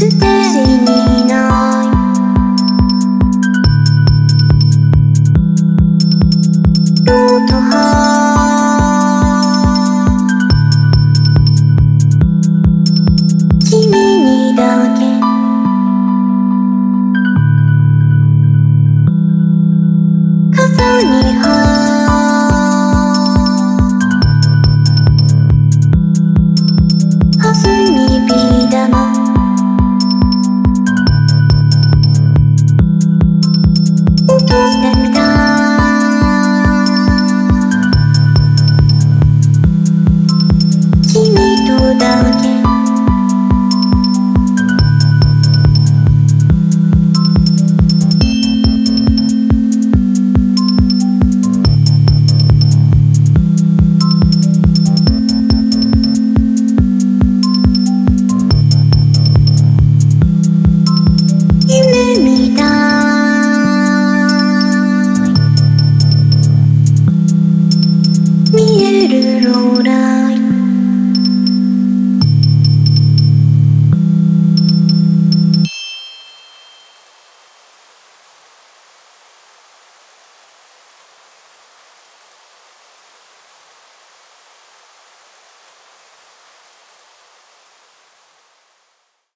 ステージに llorar.